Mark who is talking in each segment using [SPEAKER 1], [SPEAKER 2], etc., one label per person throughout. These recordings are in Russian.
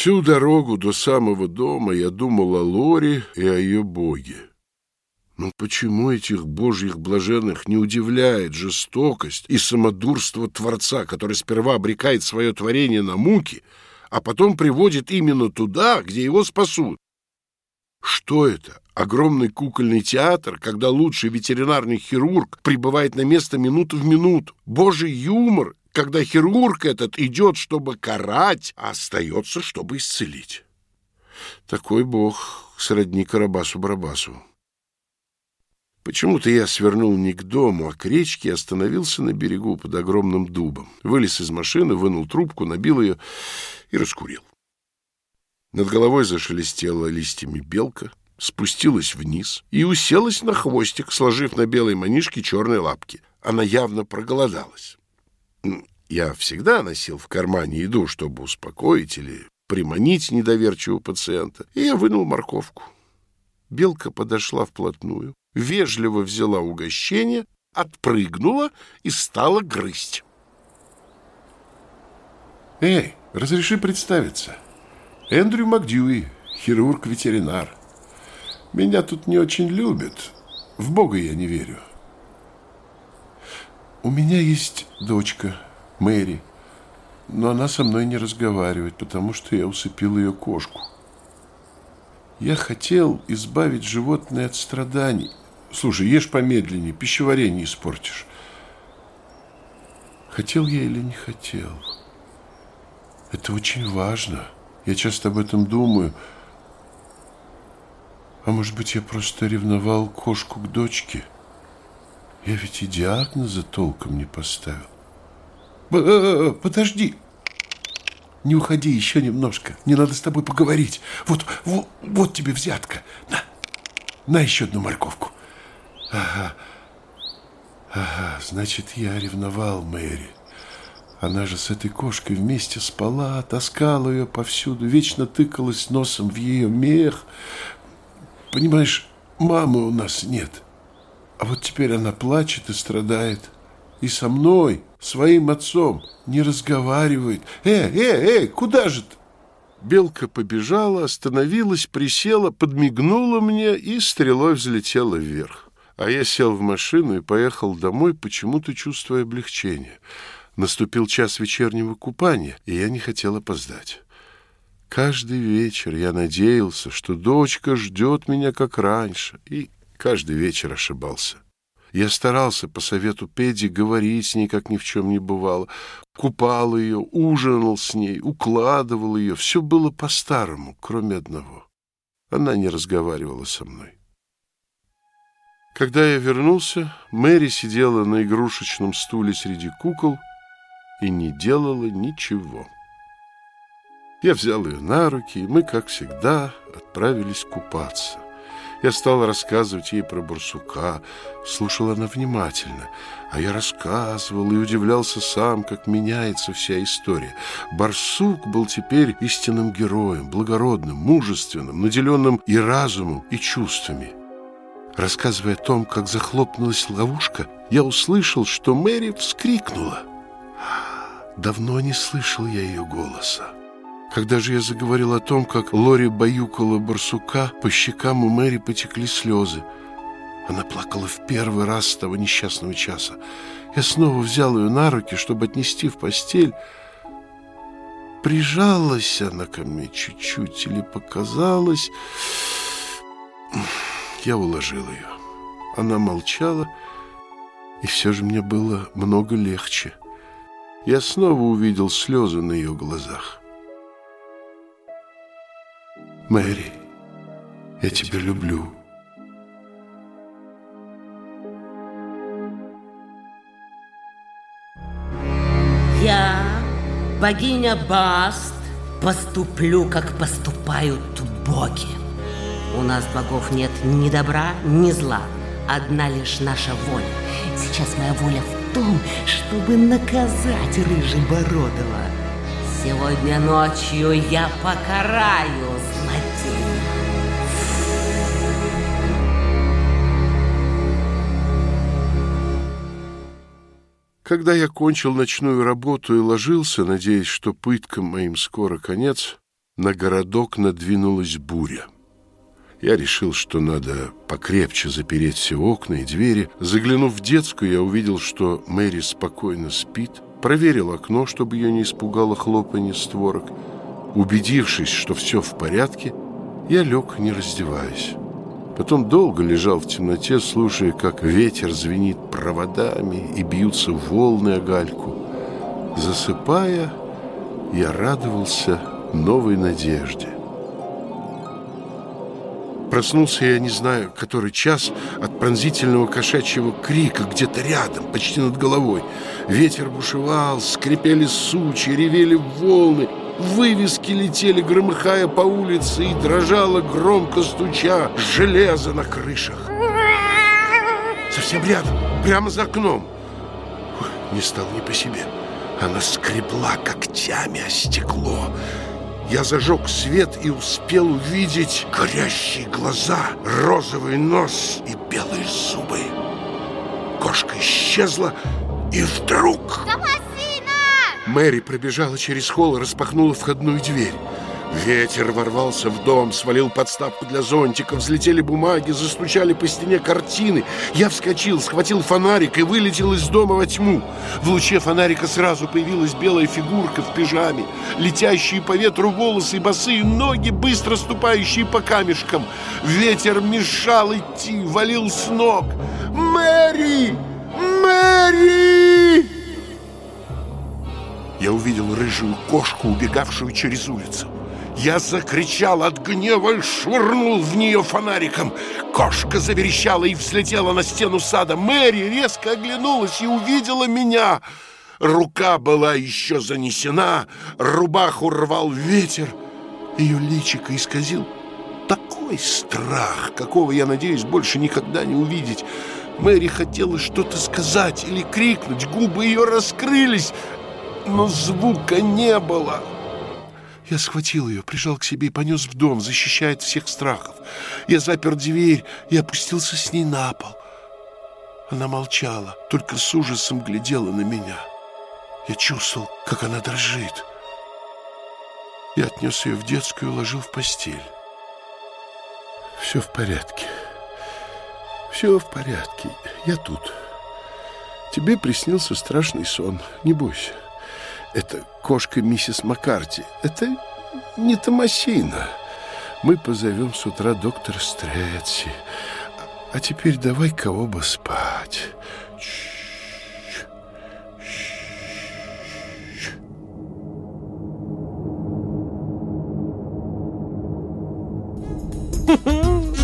[SPEAKER 1] Всю дорогу до самого дома я думал о Лоре и о ее боге. Но почему этих божьих блаженных не удивляет жестокость и самодурство Творца, который сперва обрекает свое творение на муки, а потом приводит именно туда, где его спасут? Что это? Огромный кукольный театр, когда лучший ветеринарный хирург прибывает на место минуту в минуту. Божий юмор, когда хирург этот идет, чтобы карать, а остается, чтобы исцелить. Такой бог сродни Карабасу-Барабасу. Почему-то я свернул не к дому, а к речке и остановился на берегу под огромным дубом. Вылез из машины, вынул трубку, набил ее и раскурил. Над головой зашелестела листьями белка, спустилась вниз и уселась на хвостик, сложив на белой манишке черные лапки. Она явно проголодалась. Я всегда носил в кармане еду, чтобы успокоить или приманить недоверчивого пациента, и я вынул морковку. Белка подошла вплотную, вежливо взяла угощение, отпрыгнула и стала грызть. «Эй, разреши представиться. Эндрю Макдьюи, хирург-ветеринар. Меня тут не очень любят. В Бога я не верю. У меня есть дочка, Мэри, но она со мной не разговаривает, потому что я усыпил ее кошку. Я хотел избавить животное от страданий. Слушай, ешь помедленнее, пищеварение испортишь. Хотел я или не хотел? Это очень важно. Я часто об этом думаю. А может быть, я просто ревновал кошку к дочке? Я ведь и диагноза толком не поставил. Э, э, э, подожди. Не уходи еще немножко. Мне надо с тобой поговорить. Вот, вот, вот тебе взятка. На, на еще одну морковку. Ага. Ага, значит, я ревновал Мэри. Она же с этой кошкой вместе спала, таскала ее повсюду, вечно тыкалась носом в ее мех. Понимаешь, мамы у нас нет. А вот теперь она плачет и страдает. И со мной, своим отцом, не разговаривает. Эй, эй, эй, куда же ты? Белка побежала, остановилась, присела, подмигнула мне и стрелой взлетела вверх. А я сел в машину и поехал домой, почему-то чувствуя облегчение. Наступил час вечернего купания, и я не хотел опоздать. Каждый вечер я надеялся, что дочка ждет меня как раньше, и каждый вечер ошибался. Я старался по совету Педи говорить с ней, как ни в чем не бывало. Купал ее, ужинал с ней, укладывал ее. Все было по-старому, кроме одного. Она не разговаривала со мной. Когда я вернулся, Мэри сидела на игрушечном стуле среди кукол и не делала ничего. Я взял ее на руки, и мы, как всегда, отправились купаться. Я стал рассказывать ей про барсука. Слушала она внимательно, а я рассказывал и удивлялся сам, как меняется вся история. Барсук был теперь истинным героем, благородным, мужественным, наделенным и разумом, и чувствами. Рассказывая о том, как захлопнулась ловушка, я услышал, что Мэри вскрикнула. Давно не слышал я ее голоса. Когда же я заговорил о том, как Лори баюкала барсука, по щекам у Мэри потекли слезы. Она плакала в первый раз с того несчастного часа. Я снова взял ее на руки, чтобы отнести в постель. Прижалась она ко мне чуть-чуть или показалось... Я уложил ее. Она молчала, и все же мне было много легче. Я снова увидел слезы на ее глазах. Мэри, я тебя люблю.
[SPEAKER 2] Я, богиня Баст, поступлю, как поступают боги. У нас богов нет ни добра, ни зла, одна лишь наша воля. Сейчас моя воля в том, чтобы наказать Рыжебородова. Сегодня ночью я покараю
[SPEAKER 1] Когда я кончил ночную работу и ложился, надеясь, что пыткам моим скоро конец, на городок надвинулась буря. Я решил, что надо покрепче запереть все окна и двери. Заглянув в детскую, я увидел, что Мэри спокойно спит. Проверил окно, чтобы ее не испугало хлопанье створок. Убедившись, что все в порядке, я лег, не раздеваясь. Потом долго лежал в темноте, слушая, как ветер звенит проводами и бьются волны о гальку. Засыпая, я радовался новой надежде. Проснулся я не знаю, который час от пронзительного кошачьего крика где-то рядом, почти над головой. Ветер бушевал, скрипели сучи, ревели волны, вывески летели, громыхая по улице, и дрожало, громко стуча, железо на крышах. Совсем рядом, прямо за окном. Не стал не по себе. Она скребла когтями о стекло. Я зажег свет и успел увидеть горящие глаза, розовый нос и белые зубы. Кошка исчезла, и вдруг... Мэри пробежала через холл распахнула входную дверь. Ветер ворвался в дом, свалил подставку для зонтика, взлетели бумаги, застучали по стене картины. Я вскочил, схватил фонарик и вылетел из дома во тьму. В луче фонарика сразу появилась белая фигурка в пижаме, летящие по ветру волосы и босые ноги, быстро ступающие по камешкам. Ветер мешал идти, валил с ног. «Мэри! Мэри!» Я увидел рыжую кошку, убегавшую через улицу. Я закричал от гнева и швырнул в нее фонариком. Кошка заверещала и взлетела на стену сада. Мэри резко оглянулась и увидела меня. Рука была еще занесена, рубаху рвал ветер. Ее личико исказил такой страх, какого, я надеюсь, больше никогда не увидеть. Мэри хотела что-то сказать или крикнуть, губы ее раскрылись, но звука не было. Я схватил ее, прижал к себе и понес в дом, защищая от всех страхов. Я запер дверь и опустился с ней на пол. Она молчала, только с ужасом глядела на меня. Я чувствовал, как она дрожит. Я отнес ее в детскую и уложил в постель. Все в порядке. Все в порядке. Я тут. Тебе приснился страшный сон. Не бойся. Это кошка миссис Маккарти. Это не Томасина. Мы позовем с утра доктора Стрэдси. А теперь давай-ка оба спать.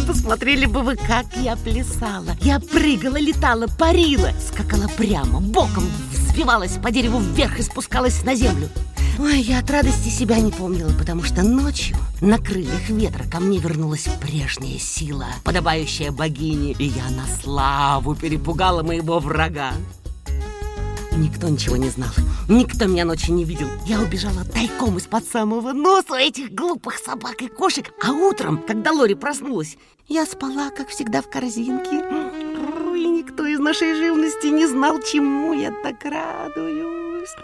[SPEAKER 2] Посмотрели бы вы, как я плясала. Я прыгала, летала, парила, скакала прямо, боком, взбивалась по дереву вверх и спускалась на землю. Ой, я от радости себя не помнила, потому что ночью на крыльях ветра ко мне вернулась прежняя сила, подобающая богине, и я на славу перепугала моего врага. Никто ничего не знал, никто меня ночью не видел. Я убежала тайком из-под самого носа этих глупых собак и кошек, а утром, когда Лори проснулась, я спала, как всегда, в корзинке. Никто из нашей живности не знал, чему я так радуюсь.